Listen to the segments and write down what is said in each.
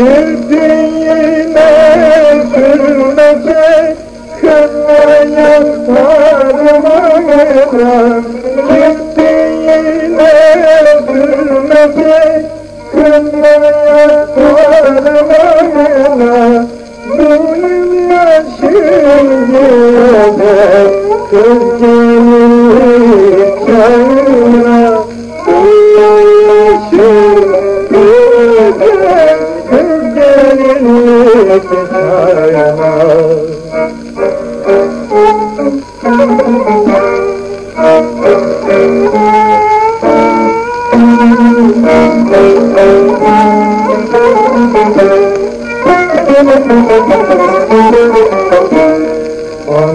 Girdin yine zulmete Kınlayan parmağına Girdin yine zulmete Kınlayan parmağına Zulüm yaşın yine Kırgın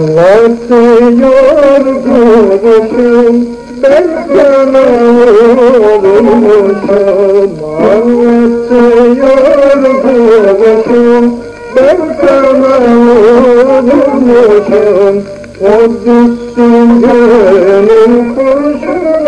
Anlatıyor duruşum ben sana olmuşum gönül kuşuna